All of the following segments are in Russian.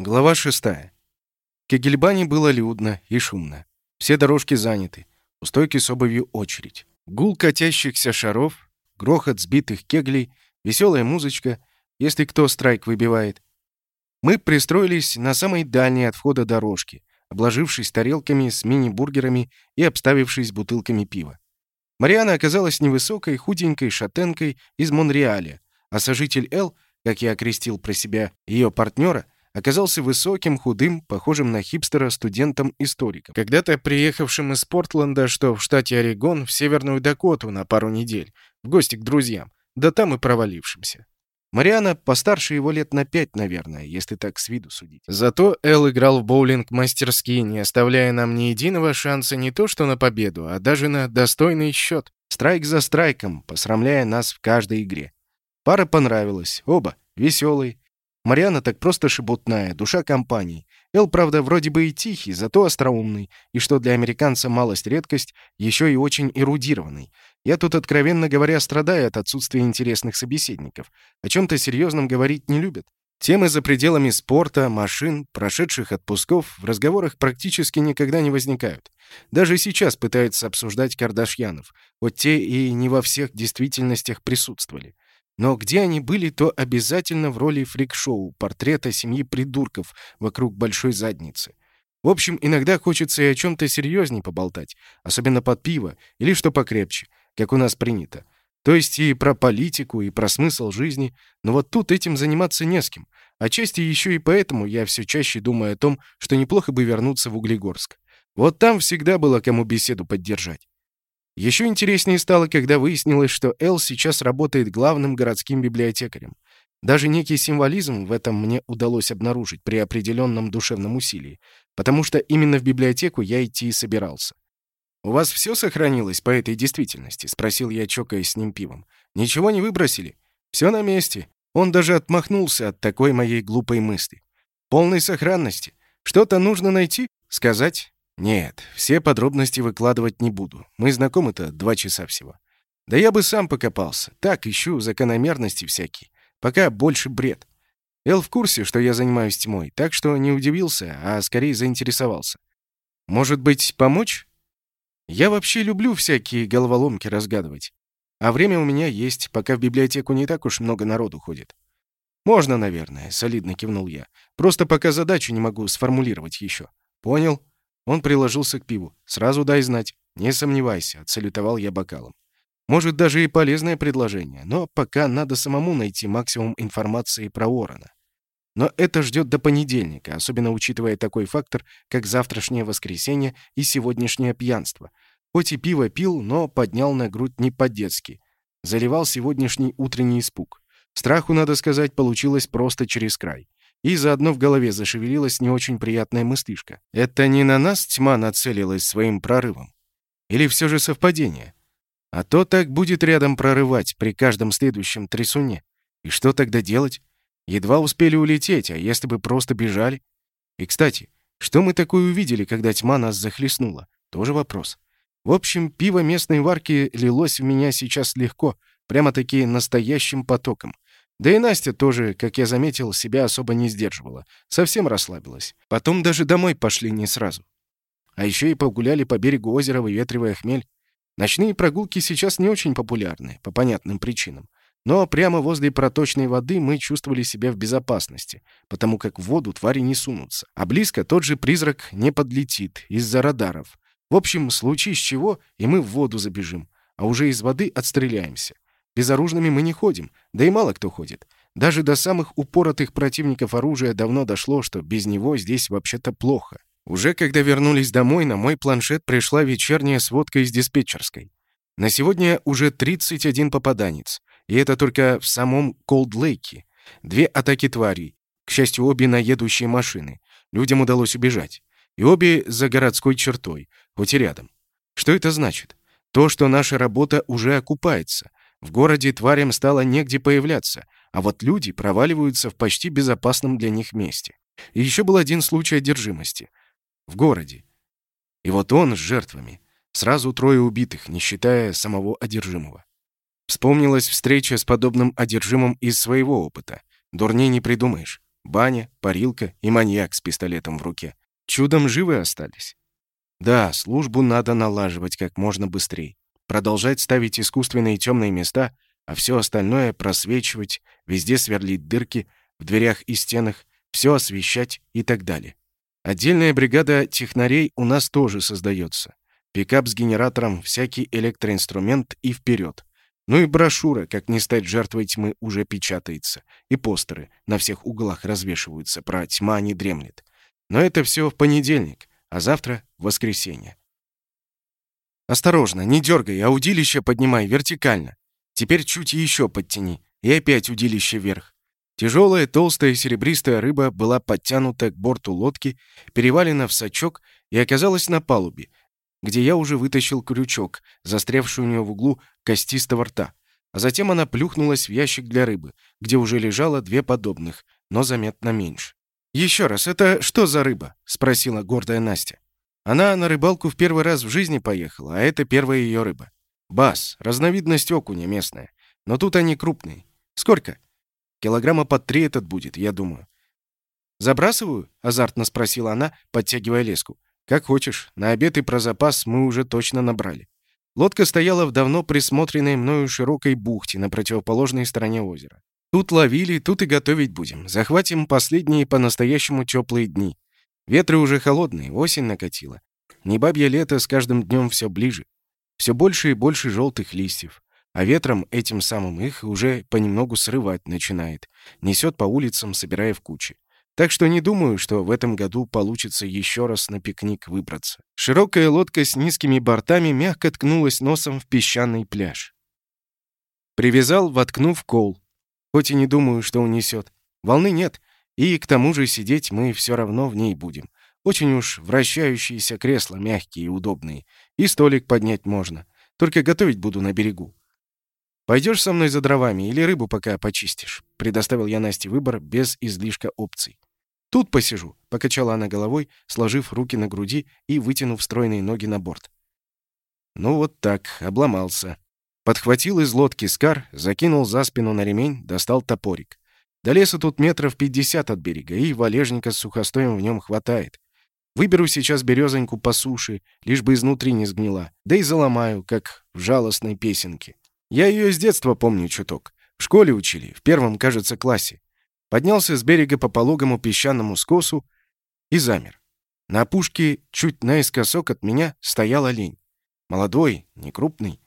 Глава 6. В Кегельбане было людно и шумно. Все дорожки заняты. У стойки с обувью очередь. Гул катящихся шаров, грохот сбитых кеглей, веселая музычка, если кто страйк выбивает. Мы пристроились на самой дальней от входа дорожки, обложившись тарелками с мини-бургерами и обставившись бутылками пива. Мариана оказалась невысокой, худенькой шатенкой из Монреаля, а сожитель Эл, как я окрестил про себя ее партнера, — оказался высоким, худым, похожим на хипстера студентом-историком, когда-то приехавшим из Портленда, что в штате Орегон, в Северную Дакоту на пару недель, в гости к друзьям, да там и провалившимся. Мариана постарше его лет на пять, наверное, если так с виду судить. Зато Эл играл в боулинг мастерски, не оставляя нам ни единого шанса не то что на победу, а даже на достойный счет. Страйк за страйком, посрамляя нас в каждой игре. Пара понравилась, оба веселые, Мариана так просто шебутная, душа компании. Эл, правда, вроде бы и тихий, зато остроумный, и, что для американца малость редкость, еще и очень эрудированный. Я тут, откровенно говоря, страдаю от отсутствия интересных собеседников. О чем-то серьезном говорить не любят. Темы за пределами спорта, машин, прошедших отпусков в разговорах практически никогда не возникают. Даже сейчас пытаются обсуждать Кардашьянов, вот те и не во всех действительностях присутствовали. Но где они были, то обязательно в роли фрик-шоу, портрета семьи придурков вокруг большой задницы. В общем, иногда хочется и о чем-то серьезнее поболтать, особенно под пиво, или что покрепче, как у нас принято. То есть и про политику, и про смысл жизни, но вот тут этим заниматься не с кем. Отчасти еще и поэтому я все чаще думаю о том, что неплохо бы вернуться в Углегорск. Вот там всегда было кому беседу поддержать. Еще интереснее стало, когда выяснилось, что Эл сейчас работает главным городским библиотекарем. Даже некий символизм в этом мне удалось обнаружить при определенном душевном усилии, потому что именно в библиотеку я идти и собирался. «У вас все сохранилось по этой действительности?» — спросил я, чокаясь с ним пивом. «Ничего не выбросили? Все на месте». Он даже отмахнулся от такой моей глупой мысли. «Полной сохранности. Что-то нужно найти? Сказать? Нет, все подробности выкладывать не буду. Мы знакомы-то два часа всего. Да я бы сам покопался. Так, ищу закономерности всякие. Пока больше бред. Эл в курсе, что я занимаюсь тьмой, так что не удивился, а скорее заинтересовался. Может быть, помочь? Я вообще люблю всякие головоломки разгадывать. А время у меня есть, пока в библиотеку не так уж много народу ходит. «Можно, наверное», — солидно кивнул я. «Просто пока задачу не могу сформулировать еще». «Понял», он приложился к пиву. «Сразу дай знать». «Не сомневайся», — отсалютовал я бокалом. «Может, даже и полезное предложение, но пока надо самому найти максимум информации про Уоррена. Но это ждет до понедельника, особенно учитывая такой фактор, как завтрашнее воскресенье и сегодняшнее пьянство. Хоть и пиво пил, но поднял на грудь не по-детски. Заливал сегодняшний утренний испуг. Страху, надо сказать, получилось просто через край. И заодно в голове зашевелилась не очень приятная мыслишка. Это не на нас тьма нацелилась своим прорывом? Или все же совпадение? А то так будет рядом прорывать при каждом следующем трясуне. И что тогда делать? Едва успели улететь, а если бы просто бежали? И, кстати, что мы такое увидели, когда тьма нас захлестнула? Тоже вопрос. В общем, пиво местной варки лилось в меня сейчас легко, прямо-таки настоящим потоком. Да и Настя тоже, как я заметил, себя особо не сдерживала. Совсем расслабилась. Потом даже домой пошли не сразу. А еще и погуляли по берегу озера, выветривая хмель. Ночные прогулки сейчас не очень популярны, по понятным причинам. Но прямо возле проточной воды мы чувствовали себя в безопасности, потому как в воду твари не сунутся. А близко тот же призрак не подлетит из-за радаров. В общем, случись чего, и мы в воду забежим, а уже из воды отстреляемся. Безоружными мы не ходим, да и мало кто ходит. Даже до самых упоротых противников оружия давно дошло, что без него здесь вообще-то плохо. Уже когда вернулись домой, на мой планшет пришла вечерняя сводка из диспетчерской. На сегодня уже 31 попаданец, и это только в самом Колд-Лейке. Две атаки тварей, к счастью, обе на едущие машины. Людям удалось убежать. И обе за городской чертой, хоть и рядом. Что это значит? То, что наша работа уже окупается, в городе тварям стало негде появляться, а вот люди проваливаются в почти безопасном для них месте. И еще был один случай одержимости. В городе. И вот он с жертвами. Сразу трое убитых, не считая самого одержимого. Вспомнилась встреча с подобным одержимым из своего опыта. Дурней не придумаешь. баня, парилка и маньяк с пистолетом в руке. Чудом живы остались. Да, службу надо налаживать как можно быстрее. Продолжать ставить искусственные темные места, а все остальное просвечивать, везде сверлить дырки, в дверях и стенах, все освещать и так далее. Отдельная бригада технарей у нас тоже создается. Пикап с генератором, всякий электроинструмент и вперед. Ну и брошюра «Как не стать жертвой тьмы» уже печатается. И постеры на всех углах развешиваются про «Тьма не дремлет». Но это все в понедельник, а завтра — воскресенье. Осторожно, не дергай, а удилище поднимай вертикально. Теперь чуть еще подтяни. И опять удилище вверх. Тяжелая, толстая, серебристая рыба была подтянута к борту лодки, перевалена в сачок и оказалась на палубе, где я уже вытащил крючок, застрявший у нее в углу костистого рта. А затем она плюхнулась в ящик для рыбы, где уже лежало две подобных, но заметно меньше. «Еще раз, это что за рыба?» — спросила гордая Настя. Она на рыбалку в первый раз в жизни поехала, а это первая ее рыба. Бас, разновидность окуня местная. Но тут они крупные. Сколько? Килограмма под три этот будет, я думаю. «Забрасываю?» — азартно спросила она, подтягивая леску. «Как хочешь. На обед и про запас мы уже точно набрали». Лодка стояла в давно присмотренной мною широкой бухте на противоположной стороне озера. Тут ловили, тут и готовить будем. Захватим последние по-настоящему теплые дни. Ветры уже холодные, осень накатила. Не бабье лето с каждым днем все ближе. Все больше и больше желтых листьев а ветром этим самым их уже понемногу срывать начинает, несет по улицам, собирая в кучи. Так что не думаю, что в этом году получится еще раз на пикник выбраться. Широкая лодка с низкими бортами мягко ткнулась носом в песчаный пляж. Привязал, воткнув кол. Хоть и не думаю, что унесет. Волны нет, и к тому же сидеть мы все равно в ней будем. Очень уж вращающиеся кресла мягкие и удобные. И столик поднять можно. Только готовить буду на берегу. «Пойдешь со мной за дровами или рыбу пока почистишь?» Предоставил я Насте выбор без излишка опций. «Тут посижу», — покачала она головой, сложив руки на груди и вытянув стройные ноги на борт. Ну вот так, обломался. Подхватил из лодки скар, закинул за спину на ремень, достал топорик. До леса тут метров пятьдесят от берега, и валежника с сухостоем в нем хватает. Выберу сейчас березоньку по суше, лишь бы изнутри не сгнила, да и заломаю, как в жалостной песенке. Я ее с детства помню чуток. В школе учили, в первом, кажется, классе. Поднялся с берега по пологому песчаному скосу и замер. На опушке, чуть наискосок от меня, стоял олень. Молодой, не крупный.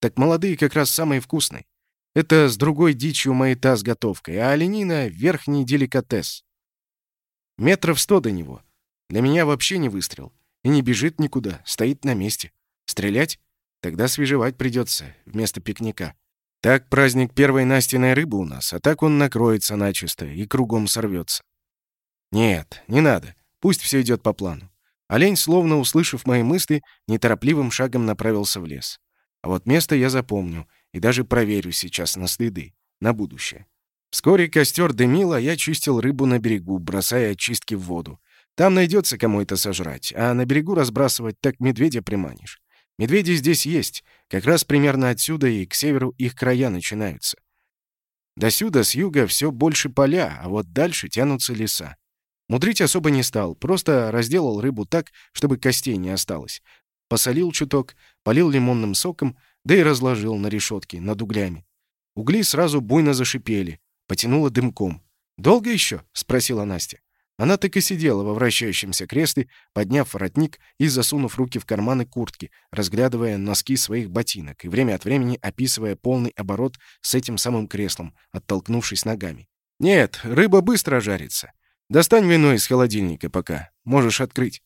Так молодые как раз самые вкусные. Это с другой дичью маята с готовкой, а оленина — верхний деликатес. Метров сто до него. Для меня вообще не выстрел. И не бежит никуда, стоит на месте. Стрелять? Тогда свежевать придется вместо пикника. Так праздник первой Настиной рыбы у нас, а так он накроется начисто и кругом сорвется. Нет, не надо. Пусть все идет по плану. Олень, словно услышав мои мысли, неторопливым шагом направился в лес. А вот место я запомню и даже проверю сейчас на следы, на будущее. Вскоре костер дымил, а я чистил рыбу на берегу, бросая очистки в воду. Там найдется кому это сожрать, а на берегу разбрасывать так медведя приманишь. Медведи здесь есть. Как раз примерно отсюда и к северу их края начинаются. До сюда, с юга, все больше поля, а вот дальше тянутся леса. Мудрить особо не стал, просто разделал рыбу так, чтобы костей не осталось. Посолил чуток, полил лимонным соком, да и разложил на решетке над углями. Угли сразу буйно зашипели, потянуло дымком. «Долго еще?» — спросила Настя. Она так и сидела во вращающемся кресле, подняв воротник и засунув руки в карманы куртки, разглядывая носки своих ботинок и время от времени описывая полный оборот с этим самым креслом, оттолкнувшись ногами. «Нет, рыба быстро жарится. Достань вино из холодильника пока. Можешь открыть».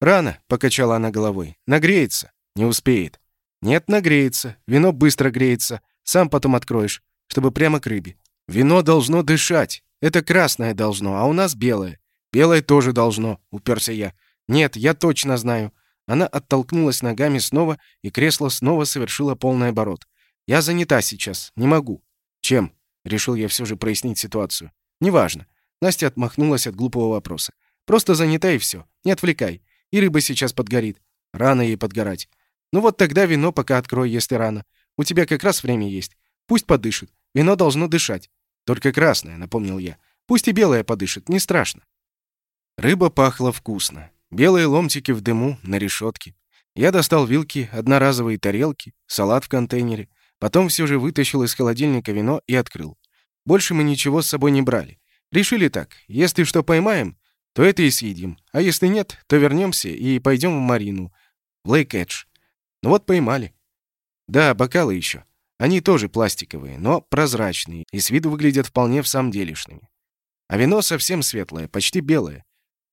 «Рано», — покачала она головой. «Нагреется». «Не успеет». «Нет, нагреется. Вино быстро греется. Сам потом откроешь, чтобы прямо к рыбе. Вино должно дышать. Это красное должно, а у нас белое. Белое тоже должно, уперся я. Нет, я точно знаю. Она оттолкнулась ногами снова, и кресло снова совершило полный оборот. Я занята сейчас, не могу. Чем? Решил я все же прояснить ситуацию. Неважно. Настя отмахнулась от глупого вопроса. Просто занята и все. Не отвлекай. И рыба сейчас подгорит. Рано ей подгорать. Ну вот тогда вино пока открой, если рано. У тебя как раз время есть. Пусть подышит. Вино должно дышать. «Только красное», — напомнил я. Пусть и белая подышит, не страшно. Рыба пахла вкусно. Белые ломтики в дыму, на решетке. Я достал вилки, одноразовые тарелки, салат в контейнере. Потом все же вытащил из холодильника вино и открыл. Больше мы ничего с собой не брали. Решили так, если что поймаем, то это и съедим. А если нет, то вернемся и пойдем в Марину, в Лейк Эдж. Ну вот поймали. Да, бокалы еще. Они тоже пластиковые, но прозрачные и с виду выглядят вполне в самом делешными. А вино совсем светлое, почти белое.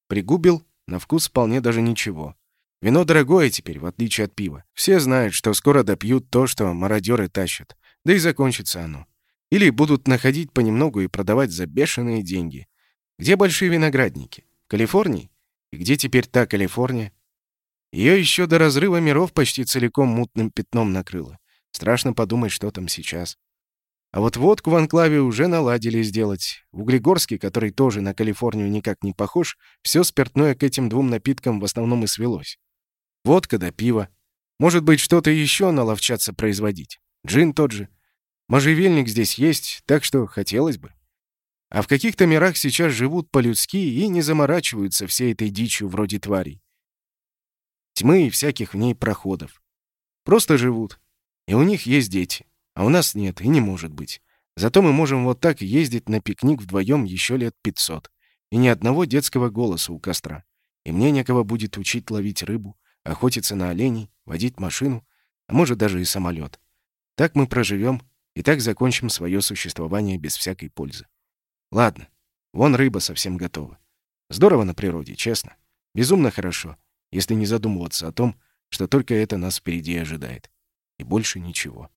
Пригубил, на вкус вполне даже ничего. Вино дорогое теперь, в отличие от пива. Все знают, что скоро допьют то, что мародеры тащат. Да и закончится оно. Или будут находить понемногу и продавать за бешеные деньги. Где большие виноградники? В Калифорнии? И где теперь та Калифорния? Ее еще до разрыва миров почти целиком мутным пятном накрыло. Страшно подумать, что там сейчас. А вот водку в анклаве уже наладили сделать. В Углегорске, который тоже на Калифорнию никак не похож, все спиртное к этим двум напиткам в основном и свелось. Водка да пиво. Может быть, что-то еще наловчаться производить. Джин тот же. Можжевельник здесь есть, так что хотелось бы. А в каких-то мирах сейчас живут по-людски и не заморачиваются всей этой дичью вроде тварей. Тьмы и всяких в ней проходов. Просто живут. И у них есть дети. А у нас нет и не может быть. Зато мы можем вот так ездить на пикник вдвоем еще лет пятьсот. И ни одного детского голоса у костра. И мне некого будет учить ловить рыбу, охотиться на оленей, водить машину, а может даже и самолет. Так мы проживем и так закончим свое существование без всякой пользы. Ладно, вон рыба совсем готова. Здорово на природе, честно. Безумно хорошо, если не задумываться о том, что только это нас впереди ожидает. И больше ничего.